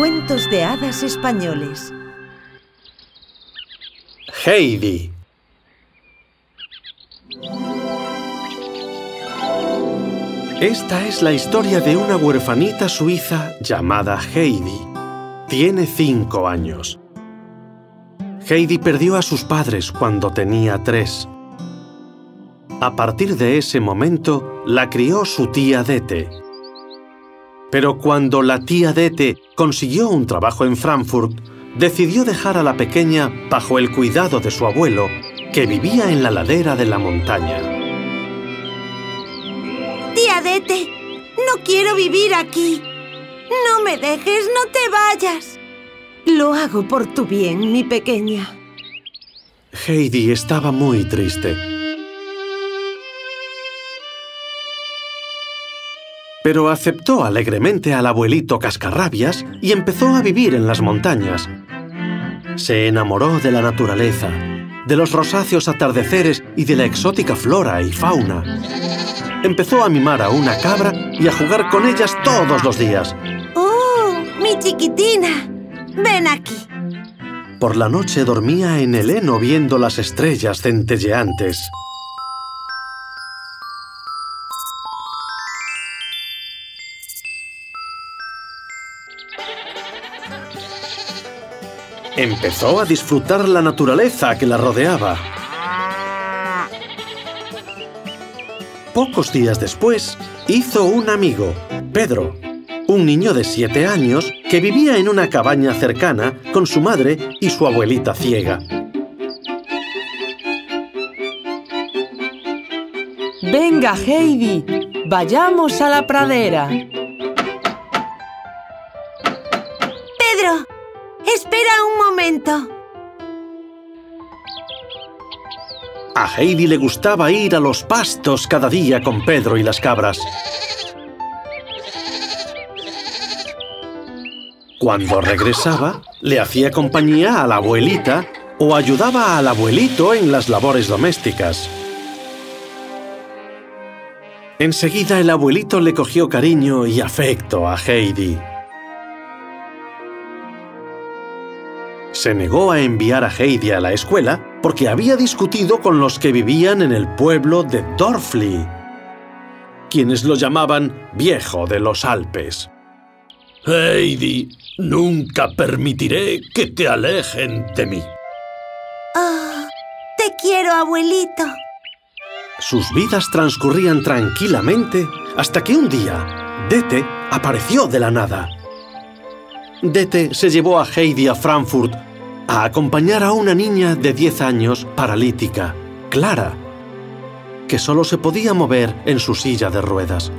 Cuentos de hadas españoles. Heidi. Esta es la historia de una huerfanita suiza llamada Heidi. Tiene cinco años. Heidi perdió a sus padres cuando tenía tres. A partir de ese momento, la crió su tía Dete. Pero cuando la tía Dete consiguió un trabajo en Frankfurt, decidió dejar a la pequeña bajo el cuidado de su abuelo, que vivía en la ladera de la montaña. Tía Dete, no quiero vivir aquí. No me dejes, no te vayas. Lo hago por tu bien, mi pequeña. Heidi estaba muy triste. Pero aceptó alegremente al abuelito Cascarrabias y empezó a vivir en las montañas. Se enamoró de la naturaleza, de los rosáceos atardeceres y de la exótica flora y fauna. Empezó a mimar a una cabra y a jugar con ellas todos los días. ¡Oh, mi chiquitina! Ven aquí. Por la noche dormía en el heno viendo las estrellas centelleantes. Empezó a disfrutar la naturaleza que la rodeaba. Pocos días después, hizo un amigo, Pedro, un niño de siete años que vivía en una cabaña cercana con su madre y su abuelita ciega. Venga, Heidi, vayamos a la pradera. A Heidi le gustaba ir a los pastos cada día con Pedro y las cabras. Cuando regresaba, le hacía compañía a la abuelita o ayudaba al abuelito en las labores domésticas. Enseguida el abuelito le cogió cariño y afecto a Heidi. Se negó a enviar a Heidi a la escuela porque había discutido con los que vivían en el pueblo de Dorfli, quienes lo llamaban Viejo de los Alpes. Heidi, nunca permitiré que te alejen de mí. Oh, te quiero, abuelito. Sus vidas transcurrían tranquilamente hasta que un día Dete apareció de la nada. Dete se llevó a Heidi a Frankfurt a acompañar a una niña de 10 años paralítica, Clara, que solo se podía mover en su silla de ruedas.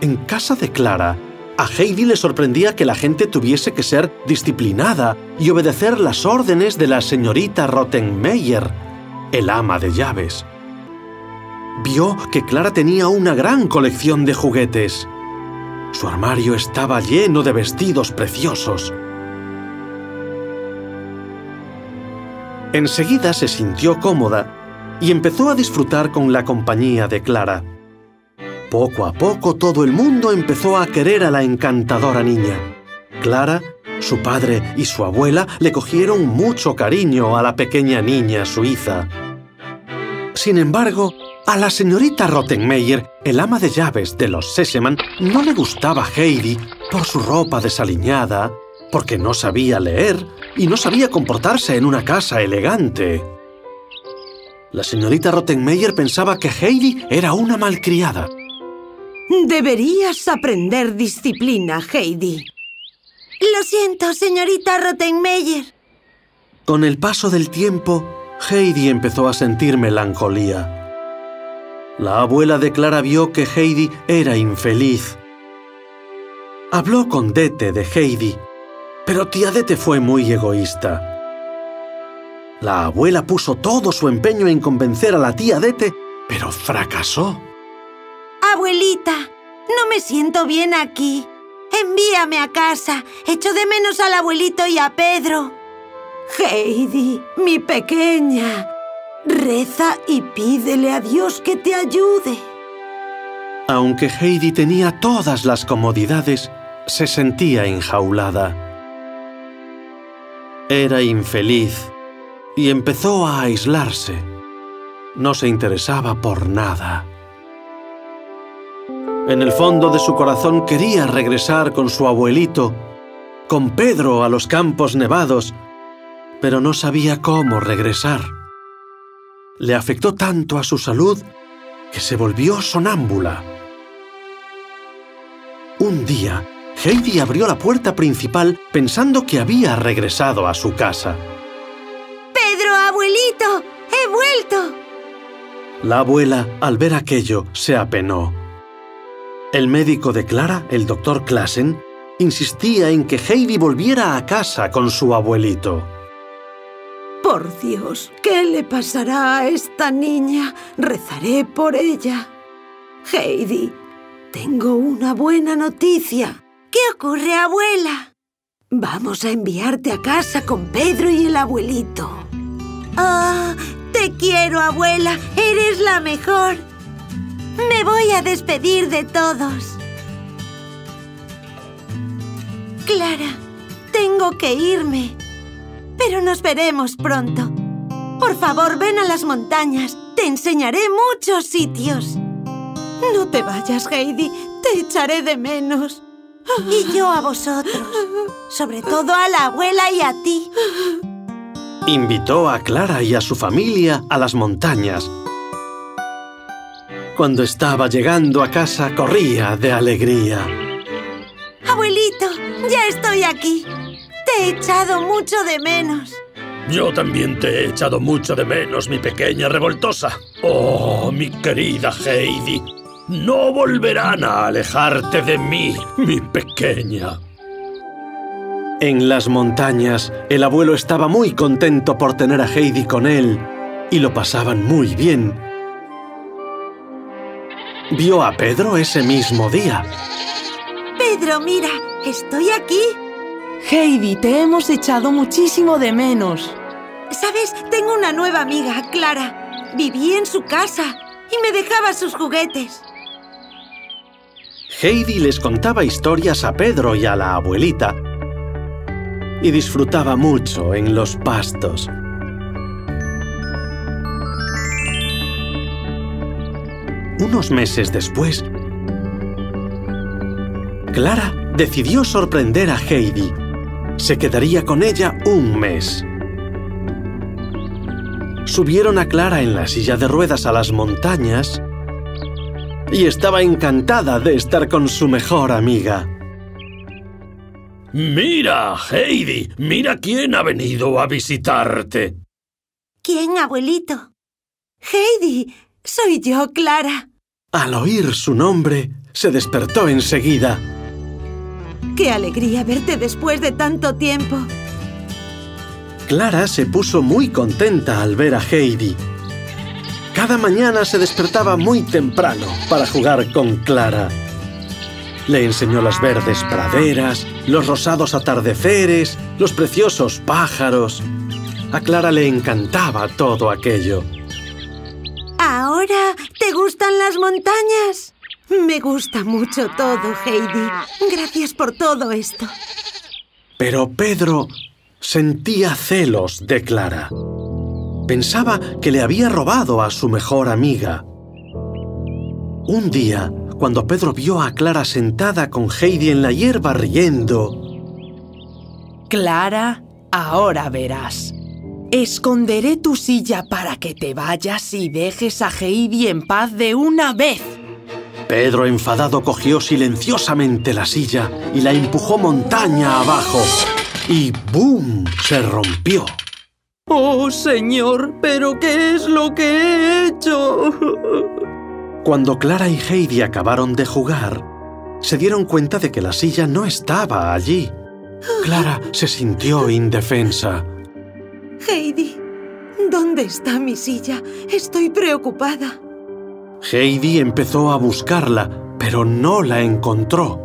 En casa de Clara, a Heidi le sorprendía que la gente tuviese que ser disciplinada y obedecer las órdenes de la señorita Rottenmeier, el ama de llaves. Vio que Clara tenía una gran colección de juguetes. Su armario estaba lleno de vestidos preciosos. Enseguida se sintió cómoda y empezó a disfrutar con la compañía de Clara. Poco a poco todo el mundo empezó a querer a la encantadora niña. Clara, su padre y su abuela le cogieron mucho cariño a la pequeña niña suiza. Sin embargo, a la señorita Rottenmeier, el ama de llaves de los Sesemann, no le gustaba Heidi por su ropa desaliñada, porque no sabía leer y no sabía comportarse en una casa elegante. La señorita Rottenmeier pensaba que Heidi era una malcriada. Deberías aprender disciplina, Heidi. Lo siento, señorita Rottenmeier. Con el paso del tiempo, Heidi empezó a sentir melancolía. La abuela de Clara vio que Heidi era infeliz. Habló con Dete de Heidi, pero tía Dete fue muy egoísta. La abuela puso todo su empeño en convencer a la tía Dete, pero fracasó. Abuelita, no me siento bien aquí. Envíame a casa. Echo de menos al abuelito y a Pedro. Heidi, mi pequeña, reza y pídele a Dios que te ayude. Aunque Heidi tenía todas las comodidades, se sentía enjaulada. Era infeliz y empezó a aislarse. No se interesaba por nada. En el fondo de su corazón quería regresar con su abuelito, con Pedro a los campos nevados, pero no sabía cómo regresar. Le afectó tanto a su salud que se volvió sonámbula. Un día, Heidi abrió la puerta principal pensando que había regresado a su casa. ¡Pedro, abuelito! ¡He vuelto! La abuela, al ver aquello, se apenó. El médico de Clara, el doctor Klassen, insistía en que Heidi volviera a casa con su abuelito. Por Dios, ¿qué le pasará a esta niña? Rezaré por ella. Heidi, tengo una buena noticia. ¿Qué ocurre, abuela? Vamos a enviarte a casa con Pedro y el abuelito. Oh, te quiero, abuela. Eres la mejor. Me voy a despedir de todos. Clara, tengo que irme. Pero nos veremos pronto. Por favor, ven a las montañas. Te enseñaré muchos sitios. No te vayas, Heidi. Te echaré de menos. Y yo a vosotros. Sobre todo a la abuela y a ti. Invitó a Clara y a su familia a las montañas. Cuando estaba llegando a casa, corría de alegría. Abuelito, ya estoy aquí. Te he echado mucho de menos. Yo también te he echado mucho de menos, mi pequeña revoltosa. Oh, mi querida Heidi. No volverán a alejarte de mí, mi pequeña. En las montañas, el abuelo estaba muy contento por tener a Heidi con él y lo pasaban muy bien. Vio a Pedro ese mismo día. Pedro, mira, estoy aquí. Heidi, te hemos echado muchísimo de menos. ¿Sabes? Tengo una nueva amiga, Clara. Viví en su casa y me dejaba sus juguetes. Heidi les contaba historias a Pedro y a la abuelita y disfrutaba mucho en los pastos. Unos meses después, Clara decidió sorprender a Heidi. Se quedaría con ella un mes. Subieron a Clara en la silla de ruedas a las montañas y estaba encantada de estar con su mejor amiga. Mira, Heidi, mira quién ha venido a visitarte. ¿Quién, abuelito? Heidi, soy yo, Clara. Al oír su nombre, se despertó enseguida. ¡Qué alegría verte después de tanto tiempo! Clara se puso muy contenta al ver a Heidi. Cada mañana se despertaba muy temprano para jugar con Clara. Le enseñó las verdes praderas, los rosados atardeceres, los preciosos pájaros. A Clara le encantaba todo aquello. ¿Ahora te gustan las montañas? Me gusta mucho todo, Heidi. Gracias por todo esto. Pero Pedro sentía celos de Clara. Pensaba que le había robado a su mejor amiga. Un día, cuando Pedro vio a Clara sentada con Heidi en la hierba riendo, Clara, ahora verás. Esconderé tu silla para que te vayas y dejes a Heidi en paz de una vez. Pedro enfadado cogió silenciosamente la silla y la empujó montaña abajo. Y ¡boom! se rompió. Oh, señor, ¿pero qué es lo que he hecho? Cuando Clara y Heidi acabaron de jugar, se dieron cuenta de que la silla no estaba allí. Clara se sintió indefensa. Heidi, ¿dónde está mi silla? Estoy preocupada. Heidi empezó a buscarla, pero no la encontró.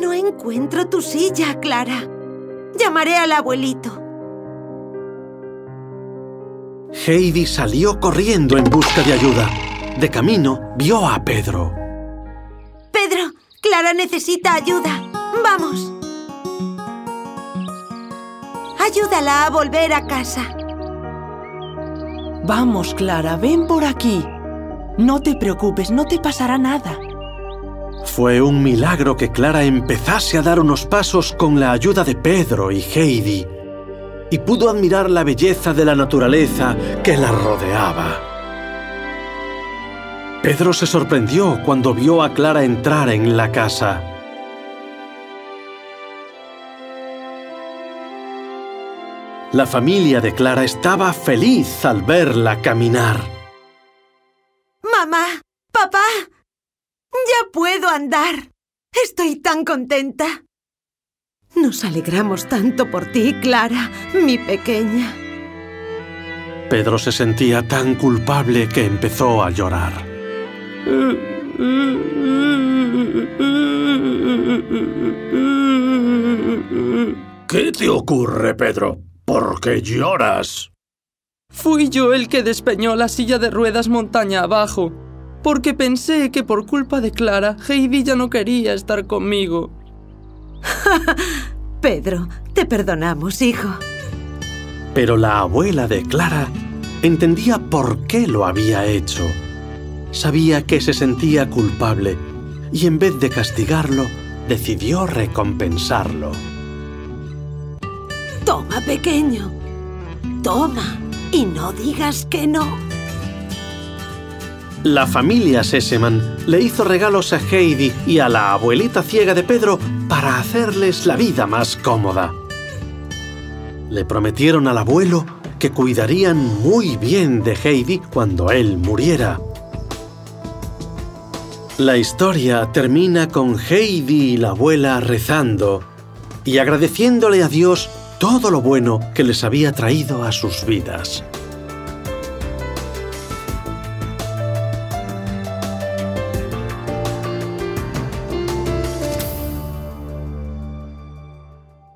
No encuentro tu silla, Clara. Llamaré al abuelito. Heidi salió corriendo en busca de ayuda. De camino, vio a Pedro. Pedro, Clara necesita ayuda. Vamos. Ayúdala a volver a casa. Vamos, Clara, ven por aquí. No te preocupes, no te pasará nada. Fue un milagro que Clara empezase a dar unos pasos con la ayuda de Pedro y Heidi y pudo admirar la belleza de la naturaleza que la rodeaba. Pedro se sorprendió cuando vio a Clara entrar en la casa. La familia de Clara estaba feliz al verla caminar. Mamá, papá, ya puedo andar. Estoy tan contenta. Nos alegramos tanto por ti, Clara, mi pequeña. Pedro se sentía tan culpable que empezó a llorar. ¿Qué te ocurre, Pedro? ¿Por qué lloras? Fui yo el que despeñó la silla de ruedas montaña abajo, porque pensé que por culpa de Clara, Heidi ya no quería estar conmigo. Pedro, te perdonamos, hijo. Pero la abuela de Clara entendía por qué lo había hecho. Sabía que se sentía culpable y en vez de castigarlo, decidió recompensarlo. Toma, pequeño. Toma. Y no digas que no. La familia Seseman le hizo regalos a Heidi y a la abuelita ciega de Pedro para hacerles la vida más cómoda. Le prometieron al abuelo que cuidarían muy bien de Heidi cuando él muriera. La historia termina con Heidi y la abuela rezando y agradeciéndole a Dios todo lo bueno que les había traído a sus vidas.